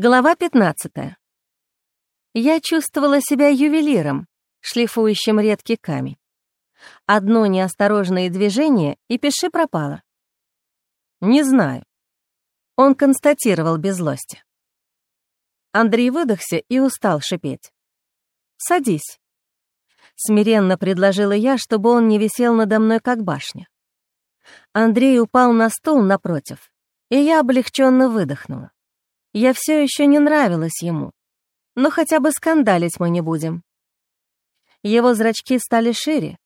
Глава 15. Я чувствовала себя ювелиром, шлифующим редкий камень. Одно неосторожное движение, и пиши пропало. «Не знаю», — он констатировал без злости. Андрей выдохся и устал шипеть. «Садись», — смиренно предложила я, чтобы он не висел надо мной, как башня. Андрей упал на стул напротив, и я облегченно выдохнула. Я все еще не нравилась ему, но хотя бы скандалить мы не будем. Его зрачки стали шире,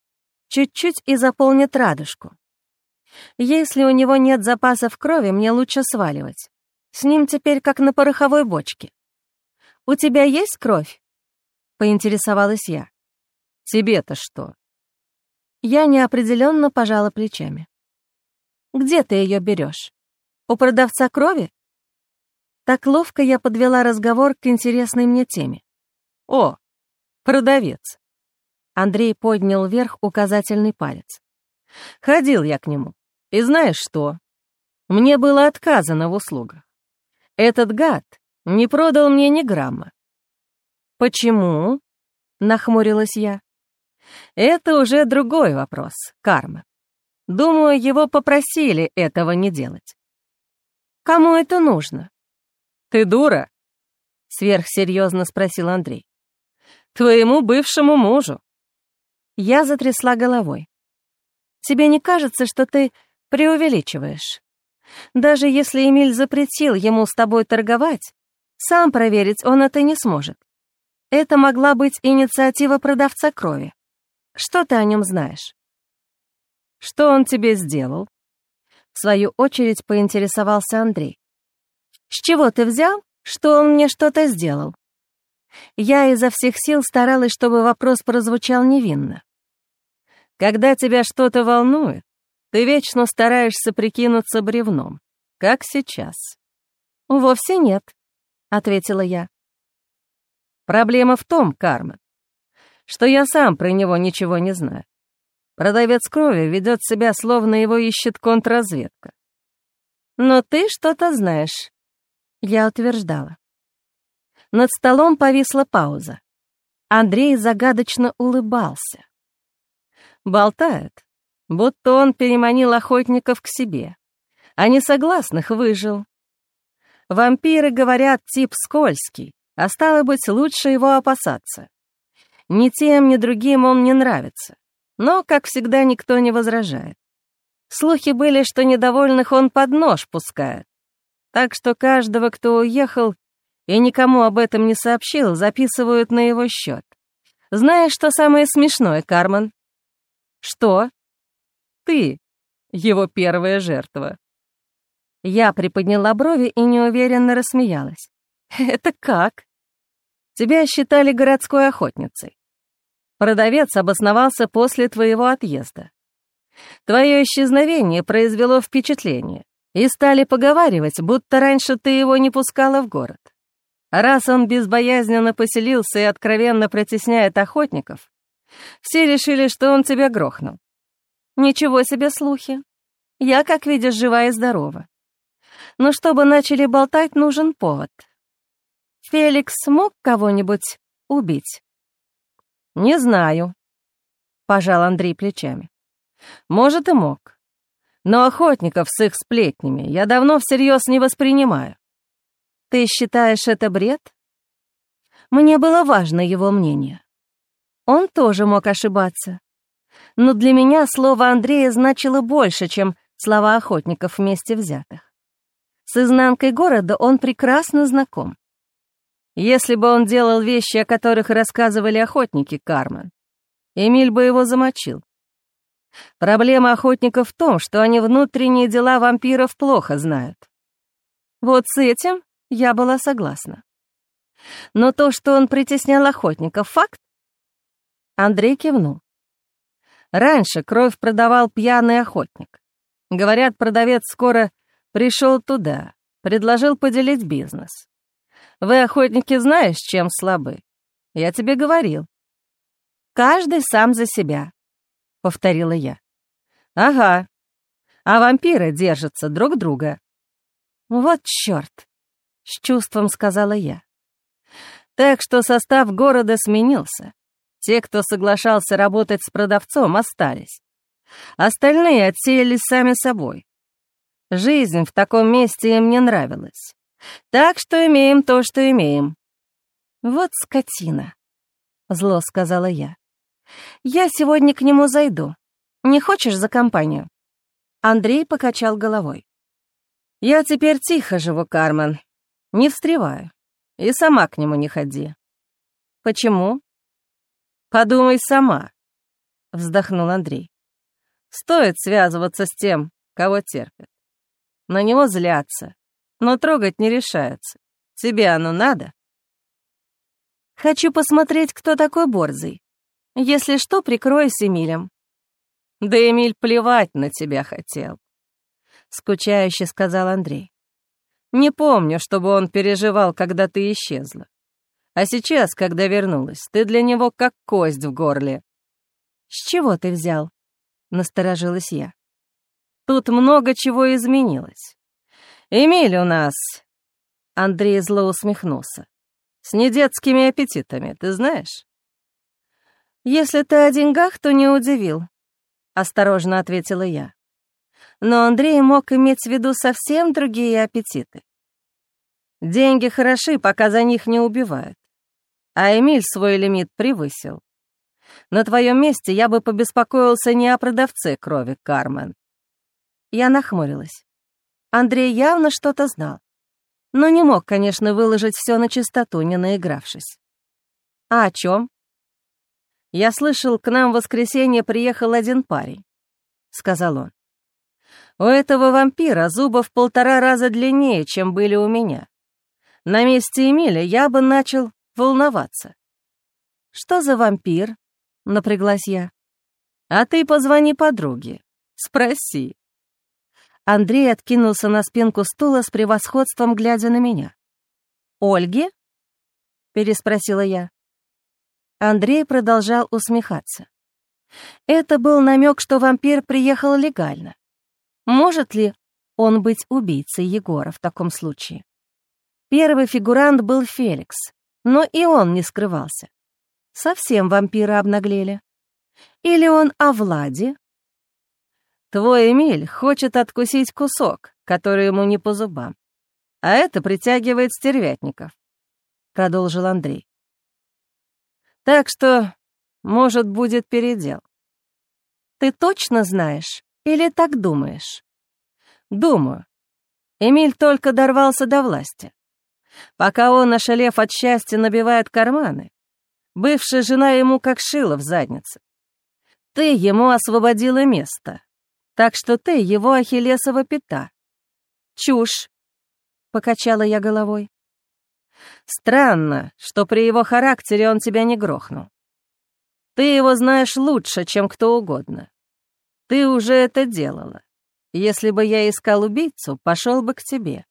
чуть-чуть и заполнят радужку. Если у него нет запасов крови, мне лучше сваливать. С ним теперь как на пороховой бочке. «У тебя есть кровь?» — поинтересовалась я. «Тебе-то что?» Я неопределенно пожала плечами. «Где ты ее берешь? У продавца крови?» Так ловко я подвела разговор к интересной мне теме. «О, продавец!» Андрей поднял вверх указательный палец. «Ходил я к нему. И знаешь что? Мне было отказано в услугах. Этот гад не продал мне ни грамма». «Почему?» — нахмурилась я. «Это уже другой вопрос, карма. Думаю, его попросили этого не делать». «Кому это нужно?» «Ты дура?» — сверхсерьезно спросил Андрей. «Твоему бывшему мужу». Я затрясла головой. «Тебе не кажется, что ты преувеличиваешь? Даже если Эмиль запретил ему с тобой торговать, сам проверить он это не сможет. Это могла быть инициатива продавца крови. Что ты о нем знаешь?» «Что он тебе сделал?» В свою очередь поинтересовался Андрей. С чего ты взял, что он мне что-то сделал? Я изо всех сил старалась, чтобы вопрос прозвучал невинно. Когда тебя что-то волнует, ты вечно стараешься прикинуться бревном, как сейчас. «Вовсе нет», — ответила я. «Проблема в том, Кармен, что я сам про него ничего не знаю. Продавец крови ведет себя, словно его ищет контрразведка. Но ты что-то знаешь, я утверждала. Над столом повисла пауза. Андрей загадочно улыбался. Болтает, будто он переманил охотников к себе, а несогласных выжил. Вампиры, говорят, тип скользкий, а стало быть, лучше его опасаться. Ни тем, ни другим он не нравится, но, как всегда, никто не возражает. Слухи были, что недовольных он под нож пускает, так что каждого, кто уехал и никому об этом не сообщил, записывают на его счет. Знаешь, что самое смешное, Карман? Что? Ты, его первая жертва. Я приподняла брови и неуверенно рассмеялась. Это как? Тебя считали городской охотницей. Продавец обосновался после твоего отъезда. Твое исчезновение произвело впечатление и стали поговаривать, будто раньше ты его не пускала в город. раз он безбоязненно поселился и откровенно притесняет охотников, все решили, что он тебя грохнул. Ничего себе слухи. Я, как видишь, жива и здорова. Но чтобы начали болтать, нужен повод. Феликс смог кого-нибудь убить? Не знаю, — пожал Андрей плечами. Может, и мог. Но охотников с их сплетнями я давно всерьез не воспринимаю. Ты считаешь это бред? Мне было важно его мнение. Он тоже мог ошибаться. Но для меня слово Андрея значило больше, чем слова охотников вместе взятых. С изнанкой города он прекрасно знаком. Если бы он делал вещи, о которых рассказывали охотники, Кармен, Эмиль бы его замочил. Проблема охотников в том, что они внутренние дела вампиров плохо знают. Вот с этим я была согласна. Но то, что он притеснял охотников, факт? Андрей кивнул. Раньше кровь продавал пьяный охотник. Говорят, продавец скоро пришел туда, предложил поделить бизнес. Вы, охотники, знаешь, чем слабы? Я тебе говорил. Каждый сам за себя, — повторила я. «Ага. А вампиры держатся друг друга». «Вот чёрт!» — с чувством сказала я. «Так что состав города сменился. Те, кто соглашался работать с продавцом, остались. Остальные отсеялись сами собой. Жизнь в таком месте им не нравилась. Так что имеем то, что имеем». «Вот скотина», — зло сказала я. «Я сегодня к нему зайду. Не хочешь за компанию?» Андрей покачал головой. «Я теперь тихо живу, Кармен. Не встреваю. И сама к нему не ходи». «Почему?» «Подумай сама», — вздохнул Андрей. «Стоит связываться с тем, кого терпят. На него злятся, но трогать не решаются. Тебе оно надо?» «Хочу посмотреть, кто такой Борзый. Если что, прикрою с Эмилем. Да Эмиль плевать на тебя хотел. Скучающе сказал Андрей. Не помню, чтобы он переживал, когда ты исчезла. А сейчас, когда вернулась, ты для него как кость в горле. С чего ты взял? Насторожилась я. Тут много чего изменилось. Эмиль у нас... Андрей зло усмехнулся. С недетскими аппетитами, ты знаешь? Если ты о деньгах, то не удивил. — осторожно ответила я. Но Андрей мог иметь в виду совсем другие аппетиты. Деньги хороши, пока за них не убивают. А Эмиль свой лимит превысил. На твоем месте я бы побеспокоился не о продавце крови, Кармен. Я нахмурилась. Андрей явно что-то знал. Но не мог, конечно, выложить все на чистоту, не наигравшись. А о чем? «Я слышал, к нам в воскресенье приехал один парень», — сказал он. «У этого вампира зубов полтора раза длиннее, чем были у меня. На месте Эмиля я бы начал волноваться». «Что за вампир?» — напряглась я. «А ты позвони подруге, спроси». Андрей откинулся на спинку стула с превосходством, глядя на меня. «Ольге?» — переспросила я. Андрей продолжал усмехаться. Это был намек, что вампир приехал легально. Может ли он быть убийцей Егора в таком случае? Первый фигурант был Феликс, но и он не скрывался. Совсем вампиры обнаглели. Или он о Владе? Твой Эмиль хочет откусить кусок, который ему не по зубам. А это притягивает стервятников, — продолжил Андрей. Так что, может, будет передел. Ты точно знаешь или так думаешь? Думаю. Эмиль только дорвался до власти. Пока он, ошалев от счастья, набивает карманы, бывшая жена ему как шила в заднице. Ты ему освободила место, так что ты его ахиллесова пята. Чушь, — покачала я головой. Странно, что при его характере он тебя не грохнул. Ты его знаешь лучше, чем кто угодно. Ты уже это делала. Если бы я искал убийцу, пошел бы к тебе.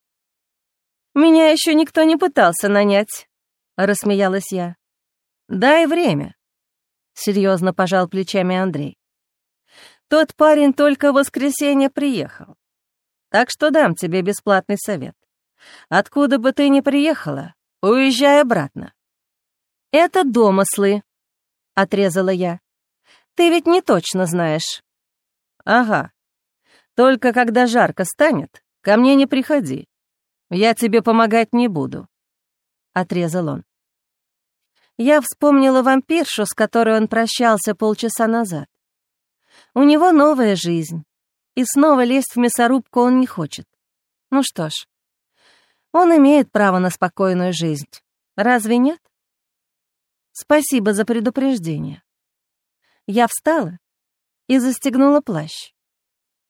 Меня еще никто не пытался нанять, — рассмеялась я. Дай время, — серьезно пожал плечами Андрей. Тот парень только в воскресенье приехал. Так что дам тебе бесплатный совет. Откуда бы ты ни приехала, уезжай обратно». «Это домыслы», — отрезала я. «Ты ведь не точно знаешь». «Ага. Только когда жарко станет, ко мне не приходи. Я тебе помогать не буду», — отрезал он. Я вспомнила вампиршу, с которой он прощался полчаса назад. У него новая жизнь, и снова лезть в мясорубку он не хочет. Ну что ж, он имеет право на спокойную жизнь. Разве нет? Спасибо за предупреждение. Я встала и застегнула плащ.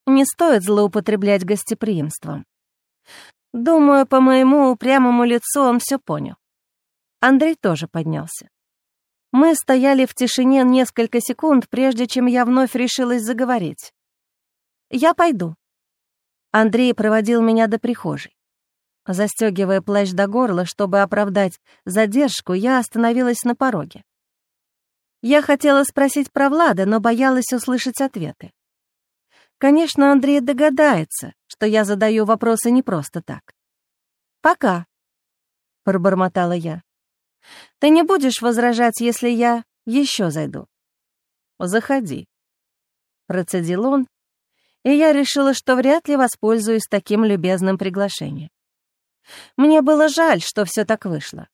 Не стоит злоупотреблять гостеприимством. Думаю, по моему упрямому лицу он все понял. Андрей тоже поднялся. Мы стояли в тишине несколько секунд, прежде чем я вновь решилась заговорить. «Я пойду». Андрей проводил меня до прихожей. Застегивая плащ до горла, чтобы оправдать задержку, я остановилась на пороге. Я хотела спросить про Влада, но боялась услышать ответы. Конечно, Андрей догадается, что я задаю вопросы не просто так. «Пока», — пробормотала я. «Ты не будешь возражать, если я еще зайду?» «Заходи», — процедил он, и я решила, что вряд ли воспользуюсь таким любезным приглашением. Мне было жаль, что все так вышло.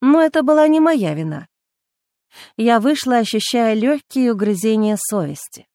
Но это была не моя вина. Я вышла, ощущая легкие угрызения совести.